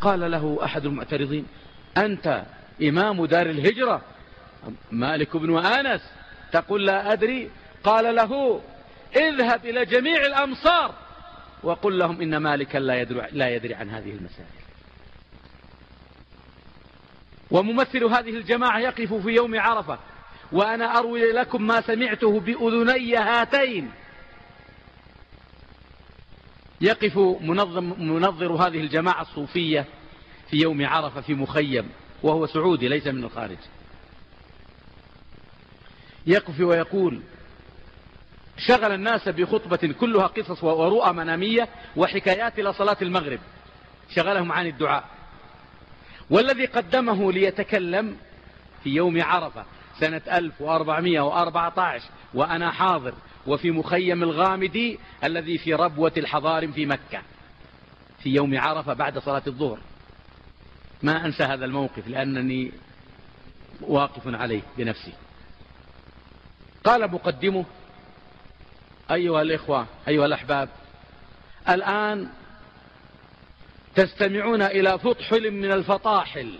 قال له أحد المعترضين أنت إمام دار الهجرة؟ مالك بن أنس تقول لا أدري. قال له اذهب إلى جميع الأمصار وقل لهم إن مالكا لا يدري, لا يدري عن هذه المسائل. وممثل هذه الجماعة يقف في يوم عرفة وأنا أروي لكم ما سمعته بأذني هاتين. يقف منظم منظر هذه الجماعة الصوفية في يوم عرفة في مخيم وهو سعودي ليس من الخارج. يقف ويقول شغل الناس بخطبة كلها قصص ورؤى منامية وحكايات إلى صلاة المغرب. شغلهم عن الدعاء. والذي قدمه ليتكلم في يوم عرفة سنة 1414 وأنا حاضر وفي مخيم الغامدي الذي في ربوة الحضار في مكة في يوم عرفة بعد صلاة الظهر. ما أنسى هذا الموقف لأنني واقف عليه بنفسي. قال مقدمه أيها الإخوة أيها الأحباب الآن تستمعون إلى فطحل من الفطاحل.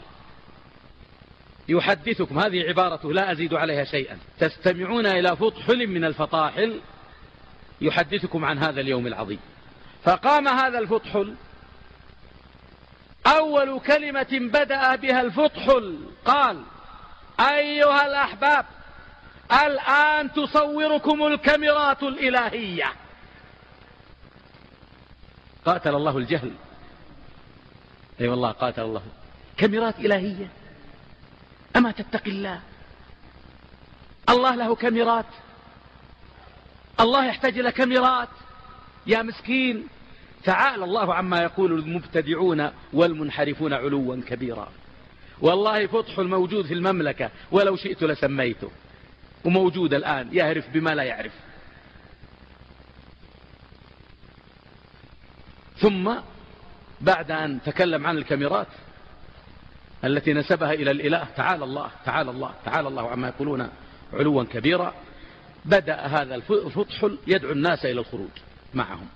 يحدثكم. هذه عبارته لا أزيد عليها شيئا. تستمعون إلى فطحل من الفطاحل يحدثكم عن هذا اليوم العظيم. فقام هذا الفطحل أول كلمة بدأ بها الفطحل قال أيها الأحباب الآن تصوركم الكاميرات الإلهية. قاتل الله الجهل. أي أيوة والله قاتل الله. كاميرات إلهية. أما تتقي الله. الله له كاميرات. الله يحتاج إلى كاميرات. يا مسكين تعالى الله عما يقول المبتدعون والمنحرفون علوا كبيرا. والله فتح الموجود في المملكة ولو شئت لسميته. وموجود الآن يعرف بما لا يعرف. ثم بعد أن تكلم عن الكاميرات التي نسبها إلى الإله تعالى الله تعالى الله تعالى الله عما يقولون علوا كبيرا. بدأ هذا الفطحل يدعو الناس إلى الخروج معهم.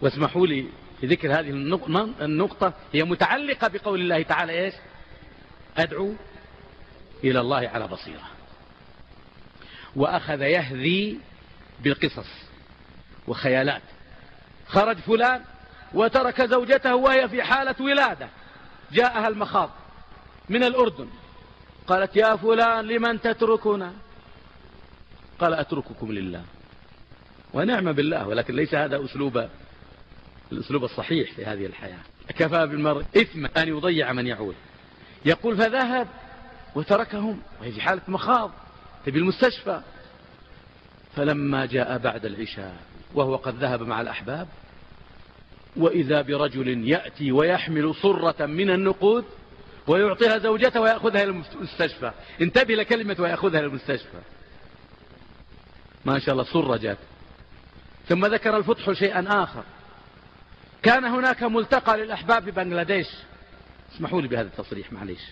واسمحوا لي في ذكر هذه النقطة هي متعلقة بقول الله تعالى إيش؟ أدعو إلى الله على بصيرة. وأخذ يهذي بالقصص وخيالات. خرج فلان وترك زوجته وهي في حالة ولادة. جاءها المخاض من الأردن. قالت يا فلان لمن تتركنا؟ قال أترككم لله. ونعم بالله ولكن ليس هذا أسلوب الأسلوب الصحيح في هذه الحياة. كفى بالمرء إثم أن يضيع من يعول يقول فذهب وتركهم. وهي في حالة مخاض في المستشفى. فلما جاء بعد العشاء وهو قد ذهب مع الأحباب وإذا برجل يأتي ويحمل صرة من النقود ويعطيها زوجته ويأخذها إلى المستشفى. انتبه لكلمة ويأخذها إلى المستشفى. ما شاء الله صرة جات. ثم ذكر الفتح شيئا آخر. كان هناك ملتقى للأحباب ببنغلاديش اسمحوا لي بهذا التصريح معليش.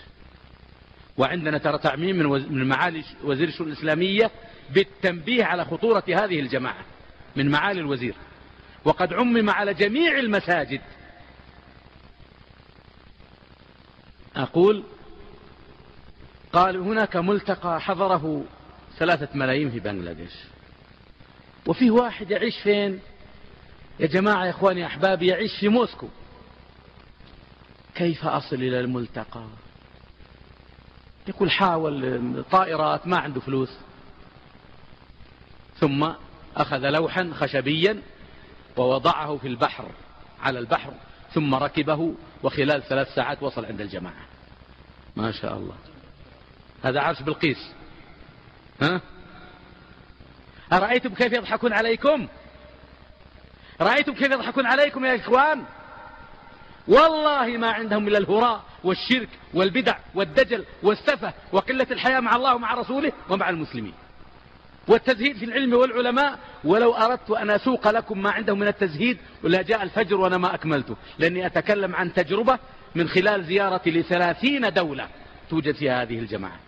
وعندنا ترى تعميم من معالي وزير الشؤون الإسلامية بالتنبيه على خطورة هذه الجماعة من معالي الوزير. وقد عمم على جميع المساجد. أقول قال هناك ملتقى حضره ثلاثة ملايين في بنغلاديش. وفيه واحد يعيش فين؟ يا جماعة يا إخواني أحبابي يعيش في موسكو. كيف أصل إلى الملتقى؟ يقول حاول طائرات ما عنده فلوس. ثم أخذ لوحا خشبيا ووضعه في البحر على البحر ثم ركبه وخلال ثلاث ساعات وصل عند الجماعة. ما شاء الله. هذا عرش بالقيس ها؟ أرأيتم كيف يضحكون عليكم؟ رأيتم كيف يضحكون عليكم يا إخوان؟ والله ما عندهم إلا الهراء والشرك والبدع والدجل والسفة وقلة الحياة مع الله ومع رسوله ومع المسلمين. والتزهيد في العلم والعلماء ولو أردت أن أسوق لكم ما عندهم من التزهيد ولا جاء الفجر وأنا ما أكملته. لأني أتكلم عن تجربة من خلال زيارتي لثلاثين دولة توجد فيها هذه الجماعة.